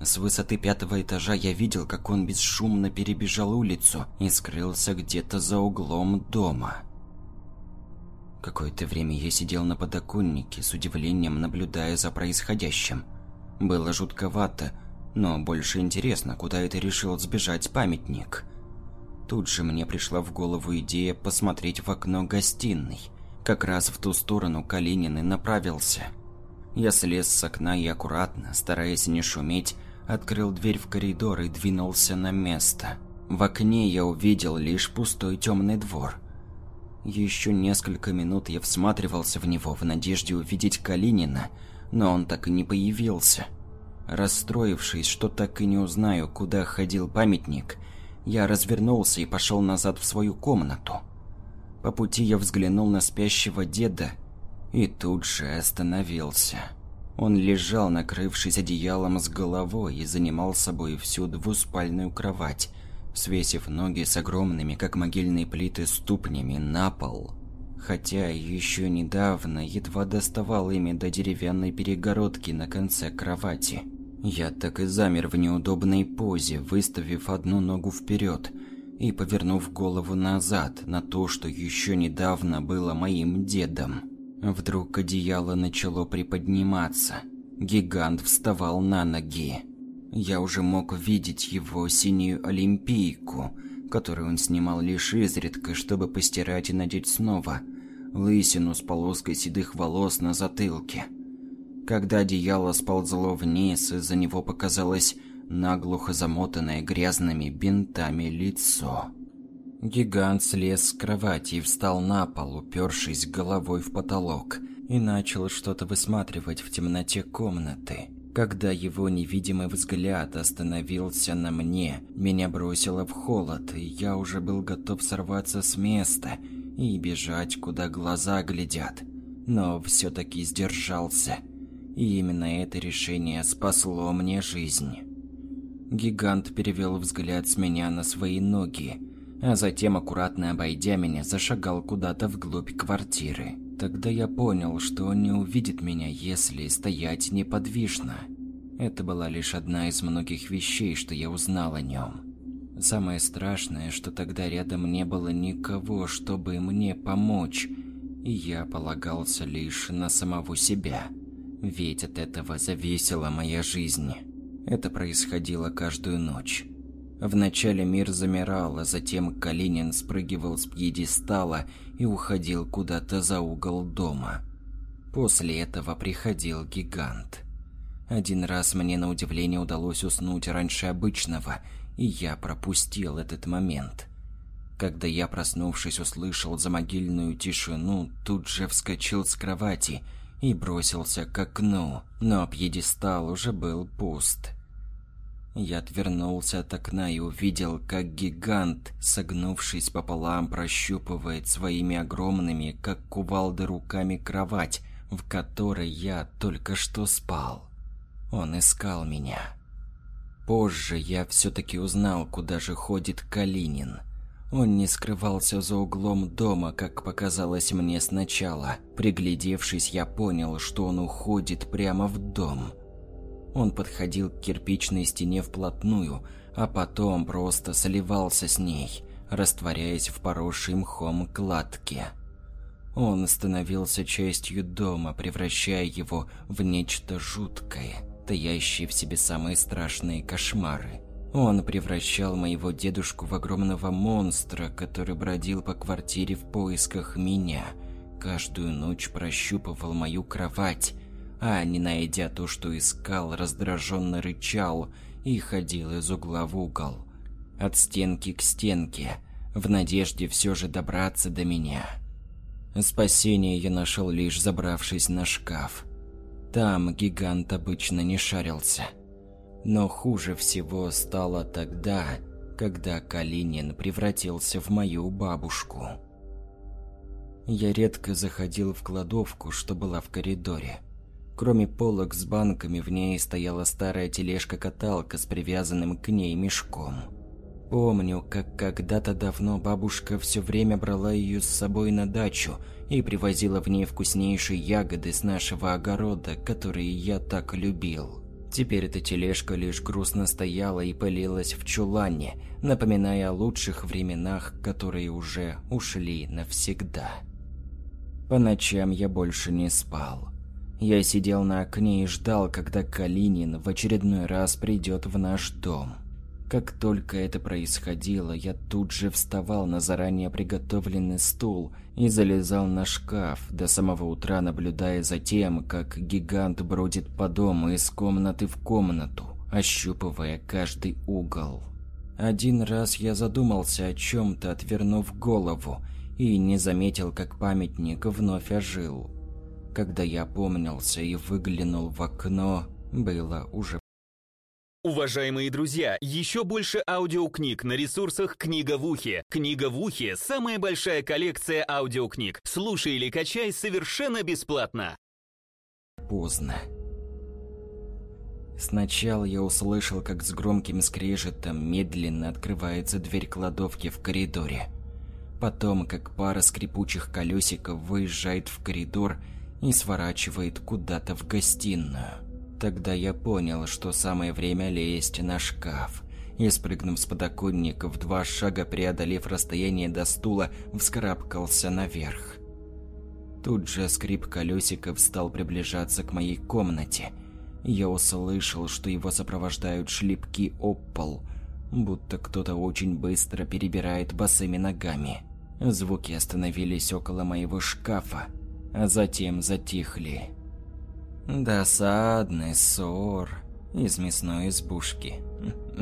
С высоты пятого этажа я видел, как он бесшумно перебежал улицу и скрылся где-то за углом дома. Какое-то время я сидел на подоконнике, с удивлением наблюдая за происходящим. Было жутковато, но больше интересно, куда это решил сбежать памятник. Тут же мне пришла в голову идея посмотреть в окно гостиной. Как раз в ту сторону Калинин и направился. Я слез с окна и аккуратно, стараясь не шуметь, открыл дверь в коридор и двинулся на место. В окне я увидел лишь пустой темный двор – еще несколько минут я всматривался в него в надежде увидеть Калинина, но он так и не появился. Расстроившись, что так и не узнаю, куда ходил памятник, я развернулся и пошел назад в свою комнату. По пути я взглянул на спящего деда и тут же остановился. Он лежал, накрывшись одеялом с головой и занимал собой всю двуспальную кровать, свесив ноги с огромными, как могильные плиты, ступнями на пол. Хотя еще недавно едва доставал ими до деревянной перегородки на конце кровати. Я так и замер в неудобной позе, выставив одну ногу вперед и повернув голову назад на то, что еще недавно было моим дедом. Вдруг одеяло начало приподниматься. Гигант вставал на ноги. Я уже мог видеть его синюю олимпийку, которую он снимал лишь изредка, чтобы постирать и надеть снова, лысину с полоской седых волос на затылке. Когда одеяло сползло вниз, из-за него показалось наглухо замотанное грязными бинтами лицо. Гигант слез с кровати и встал на пол, упершись головой в потолок, и начал что-то высматривать в темноте комнаты. Когда его невидимый взгляд остановился на мне, меня бросило в холод, и я уже был готов сорваться с места и бежать, куда глаза глядят. Но все-таки сдержался. И именно это решение спасло мне жизнь. Гигант перевел взгляд с меня на свои ноги, а затем, аккуратно обойдя меня, зашагал куда-то вглубь квартиры. Тогда я понял, что он не увидит меня, если стоять неподвижно. Это была лишь одна из многих вещей, что я узнал о нем. Самое страшное, что тогда рядом не было никого, чтобы мне помочь, и я полагался лишь на самого себя. Ведь от этого зависела моя жизнь. Это происходило каждую ночь. Вначале мир замирал, а затем Калинин спрыгивал с пьедестала и уходил куда-то за угол дома. После этого приходил гигант. Один раз мне на удивление удалось уснуть раньше обычного, и я пропустил этот момент. Когда я, проснувшись, услышал замогильную тишину, тут же вскочил с кровати и бросился к окну, но пьедестал уже был пуст. Я отвернулся от окна и увидел, как гигант, согнувшись пополам, прощупывает своими огромными, как кувалды руками кровать, в которой я только что спал. Он искал меня. Позже я все-таки узнал, куда же ходит Калинин. Он не скрывался за углом дома, как показалось мне сначала. Приглядевшись, я понял, что он уходит прямо в дом. Он подходил к кирпичной стене вплотную, а потом просто сливался с ней, растворяясь в поросшей мхом кладке. Он становился частью дома, превращая его в нечто жуткое, таящее в себе самые страшные кошмары. Он превращал моего дедушку в огромного монстра, который бродил по квартире в поисках меня. Каждую ночь прощупывал мою кровать, а, не найдя то, что искал, раздраженно рычал и ходил из угла в угол, от стенки к стенке, в надежде все же добраться до меня. Спасение я нашел лишь забравшись на шкаф. Там гигант обычно не шарился. Но хуже всего стало тогда, когда Калинин превратился в мою бабушку. Я редко заходил в кладовку, что была в коридоре. Кроме полок с банками, в ней стояла старая тележка-каталка с привязанным к ней мешком. Помню, как когда-то давно бабушка все время брала ее с собой на дачу и привозила в ней вкуснейшие ягоды с нашего огорода, которые я так любил. Теперь эта тележка лишь грустно стояла и пылилась в чулане, напоминая о лучших временах, которые уже ушли навсегда. По ночам я больше не спал. Я сидел на окне и ждал, когда Калинин в очередной раз придет в наш дом. Как только это происходило, я тут же вставал на заранее приготовленный стул и залезал на шкаф, до самого утра наблюдая за тем, как гигант бродит по дому из комнаты в комнату, ощупывая каждый угол. Один раз я задумался о чем-то, отвернув голову, и не заметил, как памятник вновь ожил. Когда я опомнился и выглянул в окно, было уже Уважаемые друзья, еще больше аудиокниг на ресурсах «Книга в ухе». «Книга в ухе» — самая большая коллекция аудиокниг. Слушай или качай совершенно бесплатно. поздно. Сначала я услышал, как с громким скрежетом медленно открывается дверь кладовки в коридоре. Потом, как пара скрипучих колесиков выезжает в коридор и сворачивает куда-то в гостиную. Тогда я понял, что самое время лезть на шкаф. И, спрыгнув с подоконника, в два шага преодолев расстояние до стула, вскарабкался наверх. Тут же скрип колесиков стал приближаться к моей комнате. Я услышал, что его сопровождают шлепки об пол, будто кто-то очень быстро перебирает босыми ногами. Звуки остановились около моего шкафа, а затем затихли. Досадный ссор из мясной избушки.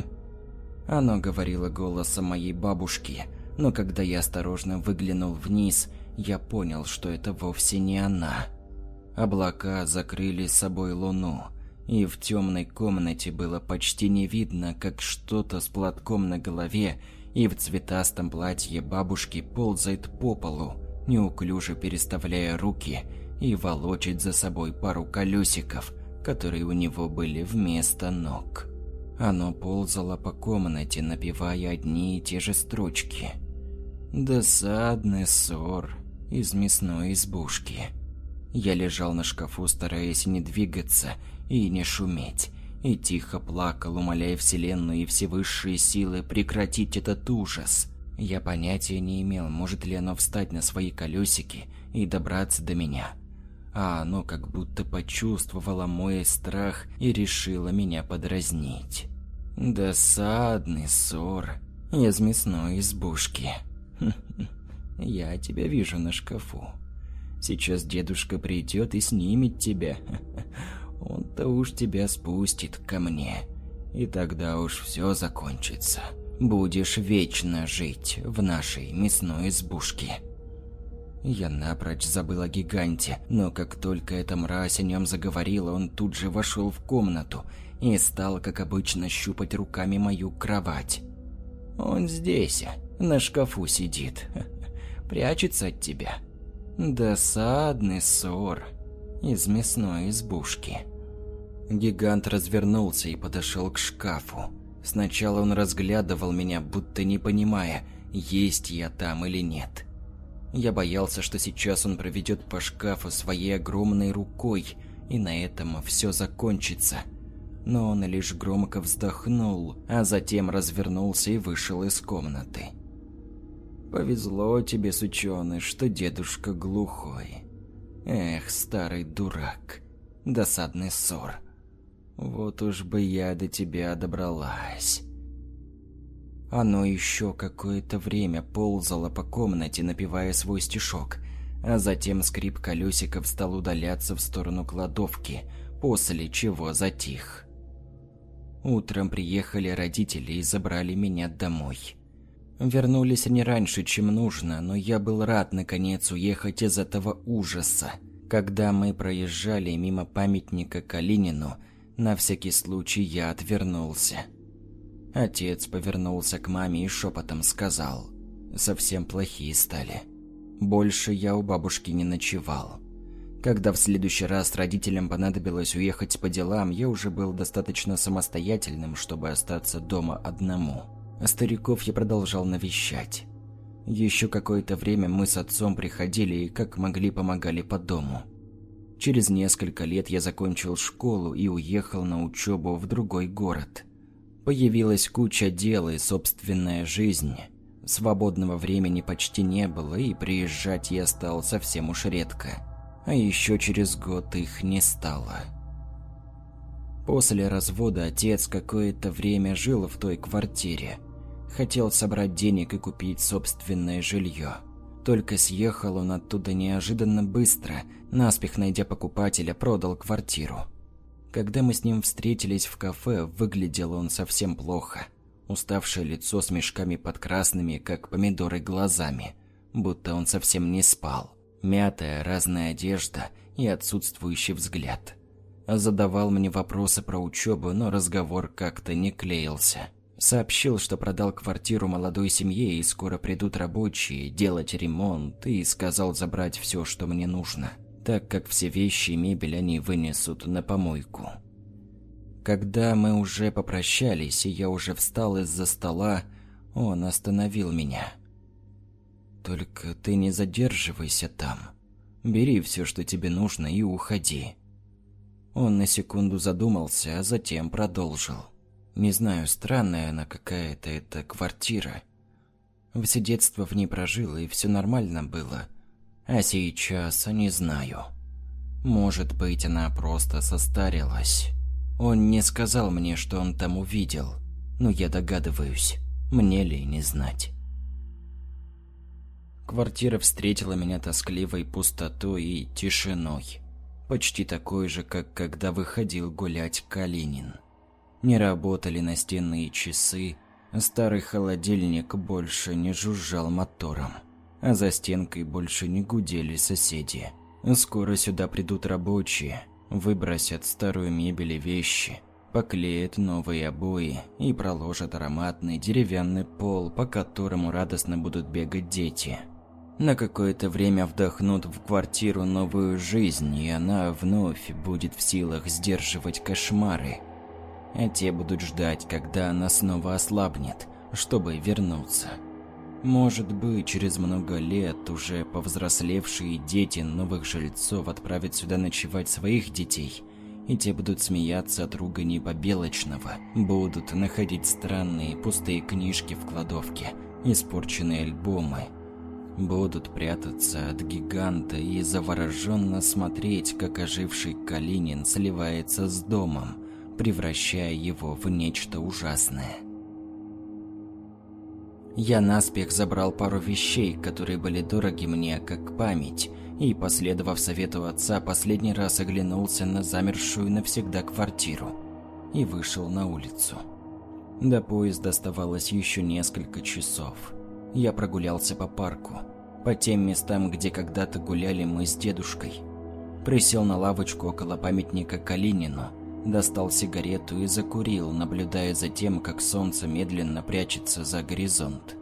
Оно говорило голосом моей бабушки, но когда я осторожно выглянул вниз, я понял, что это вовсе не она. Облака закрыли собой луну, и в темной комнате было почти не видно, как что-то с платком на голове и в цветастом платье бабушки ползает по полу, неуклюже переставляя руки и волочит за собой пару колесиков, которые у него были вместо ног. Оно ползало по комнате, напевая одни и те же строчки. «Досадный ссор из мясной избушки». Я лежал на шкафу, стараясь не двигаться и не шуметь, и тихо плакал, умоляя Вселенную и все высшие силы прекратить этот ужас. Я понятия не имел, может ли оно встать на свои колесики и добраться до меня. А оно как будто почувствовало мой страх и решило меня подразнить. Досадный ссор из мясной избушки. Я тебя вижу на шкафу. Сейчас дедушка придет и снимет тебя. Он-то уж тебя спустит ко мне. И тогда уж все закончится. Будешь вечно жить в нашей мясной избушке. Я напрочь забыл о гиганте, но как только эта мразь о нем заговорила, он тут же вошел в комнату и стал, как обычно, щупать руками мою кровать. Он здесь, на шкафу сидит, прячется от тебя. Досадный ссор из мясной избушки. Гигант развернулся и подошел к шкафу. Сначала он разглядывал меня, будто не понимая, есть я там или нет. Я боялся, что сейчас он проведет по шкафу своей огромной рукой, и на этом все закончится. Но он лишь громко вздохнул, а затем развернулся и вышел из комнаты. «Повезло тебе, сучёный, что дедушка глухой. Эх, старый дурак, досадный ссор». Вот уж бы я до тебя добралась. Оно еще какое-то время ползало по комнате, напевая свой стишок, а затем скрип колесиков стал удаляться в сторону кладовки, после чего затих. Утром приехали родители и забрали меня домой. Вернулись они раньше, чем нужно, но я был рад наконец уехать из этого ужаса. Когда мы проезжали мимо памятника Калинину, на всякий случай я отвернулся. Отец повернулся к маме и шепотом сказал. Совсем плохие стали. Больше я у бабушки не ночевал. Когда в следующий раз родителям понадобилось уехать по делам, я уже был достаточно самостоятельным, чтобы остаться дома одному. А стариков я продолжал навещать. Еще какое-то время мы с отцом приходили и как могли помогали по дому. Через несколько лет я закончил школу и уехал на учебу в другой город. Появилась куча дел и собственная жизнь. Свободного времени почти не было, и приезжать я стал совсем уж редко. А еще через год их не стало. После развода отец какое-то время жил в той квартире. Хотел собрать денег и купить собственное жилье. Только съехал он оттуда неожиданно быстро, наспех найдя покупателя, продал квартиру. Когда мы с ним встретились в кафе, выглядел он совсем плохо. Уставшее лицо с мешками под красными, как помидоры, глазами, будто он совсем не спал. Мятая, разная одежда и отсутствующий взгляд. Задавал мне вопросы про учебу, но разговор как-то не клеился. Сообщил, что продал квартиру молодой семье и скоро придут рабочие делать ремонт, и сказал забрать все, что мне нужно, так как все вещи и мебель они вынесут на помойку. Когда мы уже попрощались, и я уже встал из-за стола, он остановил меня. «Только ты не задерживайся там. Бери все, что тебе нужно, и уходи». Он на секунду задумался, а затем продолжил. Не знаю, странная она какая-то эта квартира. Все детство в ней прожил, и все нормально было. А сейчас не знаю. Может быть, она просто состарилась. Он не сказал мне, что он там увидел, но я догадываюсь, мне ли не знать. Квартира встретила меня тоскливой пустотой и тишиной. Почти такой же, как когда выходил гулять Калинин. Не работали настенные часы, старый холодильник больше не жужжал мотором, а за стенкой больше не гудели соседи. Скоро сюда придут рабочие, выбросят старую мебель и вещи, поклеят новые обои и проложат ароматный деревянный пол, по которому радостно будут бегать дети. На какое-то время вдохнут в квартиру новую жизнь, и она вновь будет в силах сдерживать кошмары – а те будут ждать, когда она снова ослабнет, чтобы вернуться. Может быть, через много лет уже повзрослевшие дети новых жильцов отправят сюда ночевать своих детей, и те будут смеяться от ругани Побелочного, будут находить странные пустые книжки в кладовке, испорченные альбомы, будут прятаться от гиганта и завороженно смотреть, как оживший Калинин сливается с домом, превращая его в нечто ужасное. Я наспех забрал пару вещей, которые были дороги мне как память, и, последовав совету отца, последний раз оглянулся на замершую навсегда квартиру и вышел на улицу. До поезда оставалось еще несколько часов. Я прогулялся по парку, по тем местам, где когда-то гуляли мы с дедушкой. Присел на лавочку около памятника Калинину достал сигарету и закурил, наблюдая за тем, как солнце медленно прячется за горизонт.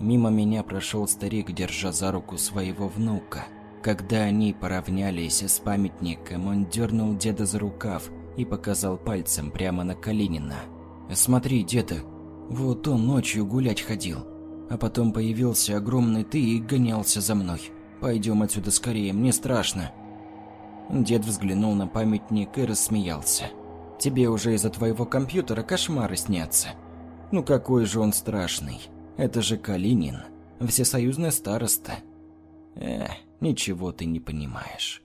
Мимо меня прошел старик, держа за руку своего внука. Когда они поравнялись с памятником, он дернул деда за рукав и показал пальцем прямо на Калинина. «Смотри, деда, вот он ночью гулять ходил, а потом появился огромный ты и гонялся за мной. Пойдем отсюда скорее, мне страшно». Дед взглянул на памятник и рассмеялся. «Тебе уже из-за твоего компьютера кошмары снятся. Ну какой же он страшный. Это же Калинин, всесоюзный староста. Эх, ничего ты не понимаешь».